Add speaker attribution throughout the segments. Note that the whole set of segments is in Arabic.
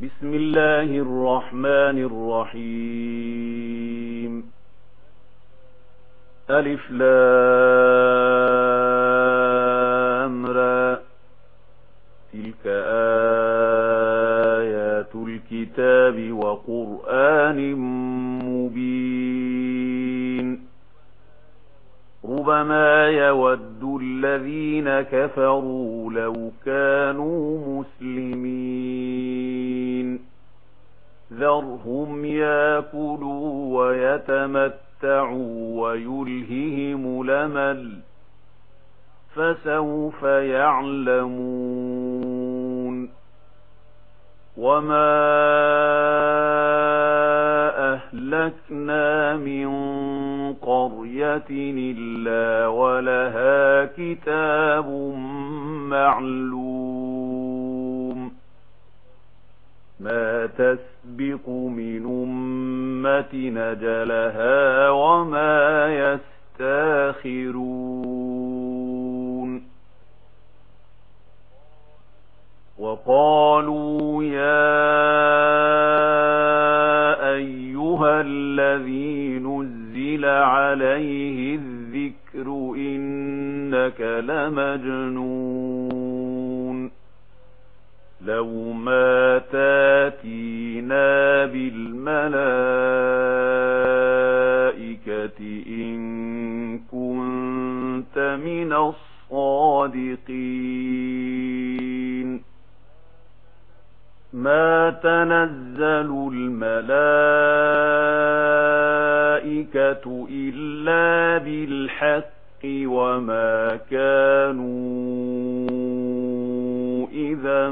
Speaker 1: بسم الله الرحمن الرحيم. ألف لامر تلك آيات الكتاب وقرآن مبين. ربما يود الذين كفروا لو كانوا مسلمين. ذرهم ياكلوا ويتمتعوا ويلههم لمل فسوف يعلمون وما أهلكنا من قرية إلا ولها كتاب معلوم ما تسر يسبق من أمة نجلها وما يستاخرون وقالوا يا أيها الذي نزل عليه الذكر إنك لمجرد بِالْمَلَائِكَةِ إِن كُنتَ مِنَ الصَّادِقِينَ. مَا تَنَزَّلُ الْمَلَائِكَةُ إِلَّا بِالْحَقِّ وَمَا كَانُوا إِذًا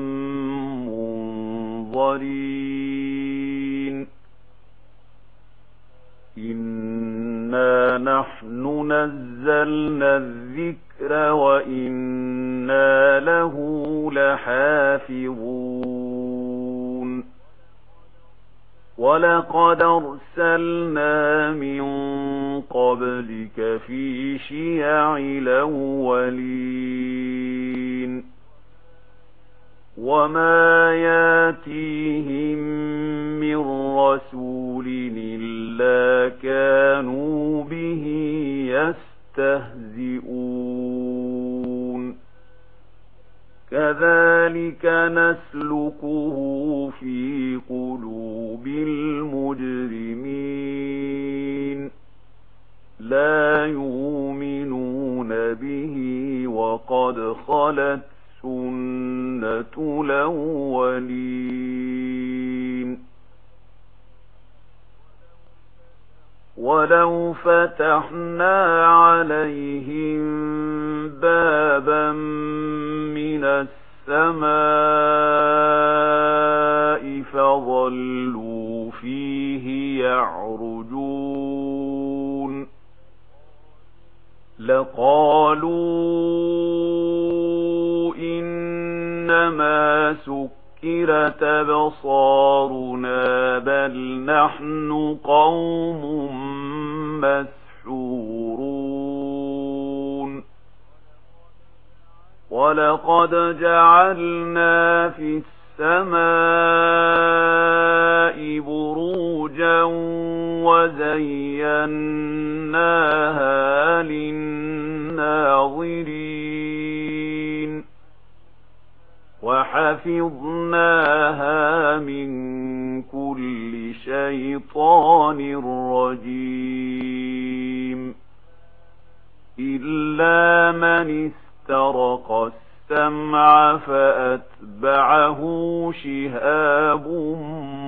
Speaker 1: مُنظَرِينَ. نحن نزلنا الذكر وإنا له لحافظون. ولقد أرسلنا من قبلك في شيع الأولين. وما ياتيهم من رسول إلا كانوا به يستهزئون كذلك نسلكه في قلوب المجرمين لا يؤمنون به وقد خلت سنة السنة الأولين. ولو فتحنا عليهم بابا من السماء فظلوا فيه يعرجون. لقالوا إنما سكرت بصارنا بل نحن قوم مسحورون. ولقد جعلنا في السماء بروجا وزيناها للناظرين. وحفظناها من كل شيطان رجيم. إلا من استرق السمع فأتبعه شهاب مبين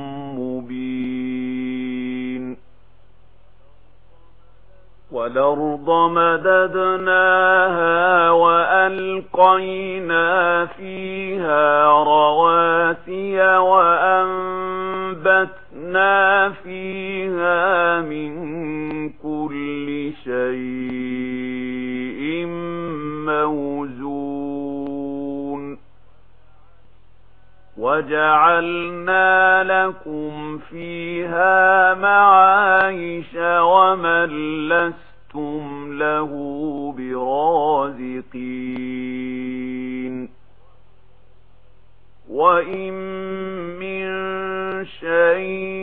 Speaker 1: وَالْأَرْضَ مَدَدْنَاهَا وَأَلْقَيْنَا فِيهَا رَوَاسِيَ وَأَنبَتْنَا فِيهَا مِن كُلِّ شَيْءٍ موت وَجَعَلْنَا لَكُمْ فِيهَا مَعَايِشَ وَمَن لَّسْتُمْ لَهُ بِرَازِقِينَ وَإِن مِّن شَيْءٍ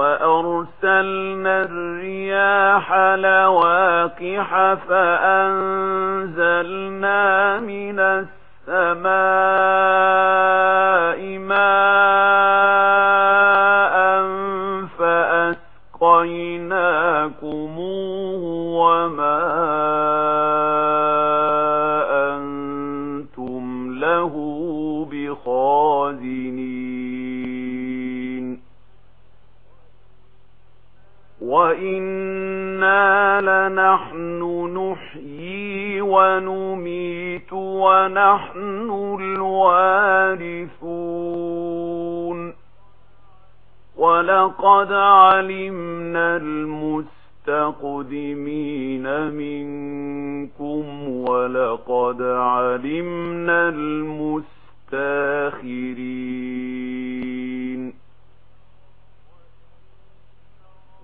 Speaker 1: وأرسلنا الرياح لواقح فأنزلنا من السماء ماء فأسقيناكموه وما وَإِنَّا لَنَحْنُ نُحْيِي وَنُمِيتُ وَنَحْنُ الْوَارِثُونَ وَلَقَدْ عَلِمْنَا الْمُسْتَقْدِمِينَ مِنكُمْ وَلَقَدْ عَلِمْنَا الْمُسْتَأْخِرِينَ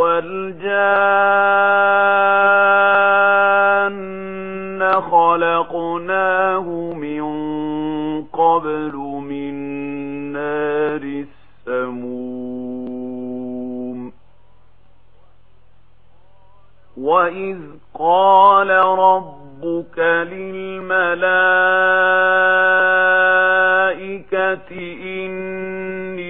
Speaker 1: والجان خلقناه من قبل من نار السموم. وإذ قال ربك للملائكة إني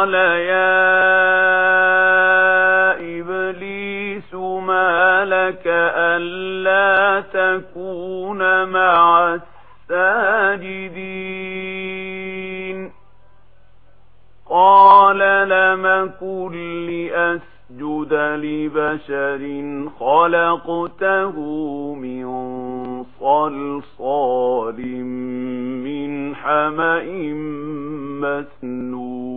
Speaker 1: قال يا إبليس ما لك ألا تكون مع الساجدين قال لم كن لأسجد لبشر خلقته من صلصال من حمأ مسنون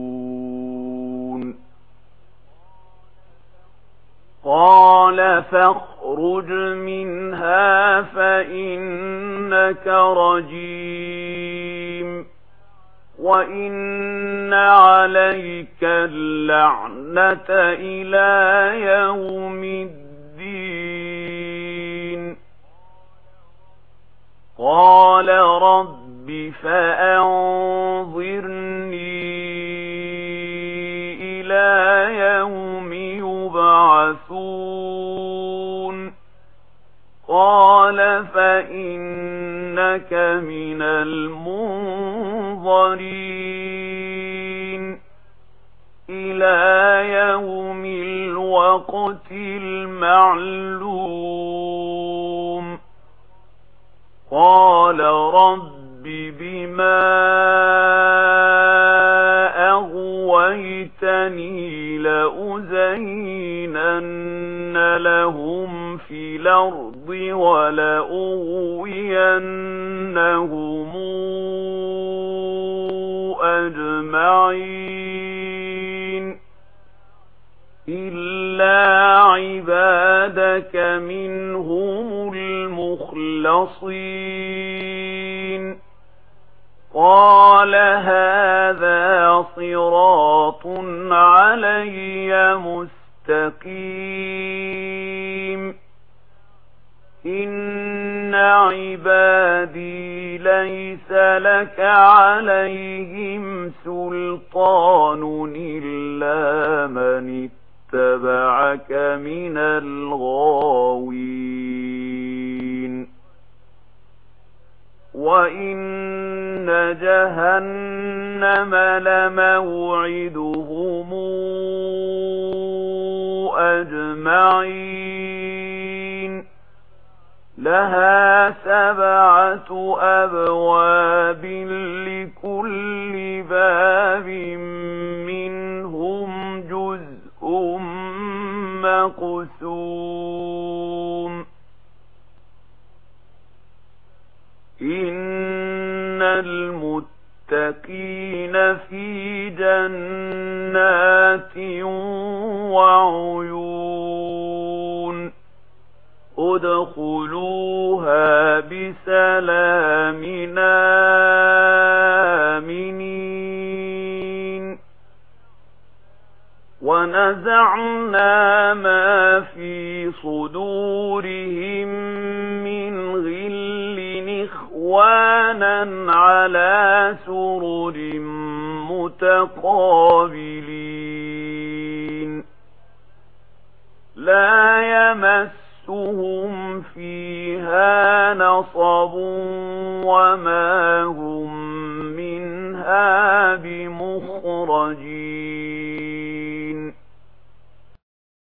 Speaker 1: قال فاخرج منها فإنك رجيم وإن عليك اللعنة إلى يوم الدين. قال رب فأنظرني فَإِنَّكَ مِنَ الْمُنظَرِينَ إِلَى يَوْمِ الْوَقْتِ الْمَعْلُومِ قَالَ رَبِّ بِمَا جئتني لأزينن لهم في الأرض وَلَأُوِيَنَّهُمْ أجمعين إلا عبادك منهم المخلصين قال هذا صراط علي مستقيم إن عبادي ليس لك عليهم سلطان إلا من اتبعك من الغاوين وإن جهنم لموعدهم أجمعين. لها سبعة أبواب لكل باب متكين في جنات وعيون ادخلوها بسلام آمنين ونزعنا ما في صدورهم أخوانا على سرر متقابلين. لا يمسهم فيها نصب وما هم منها بمخرجين.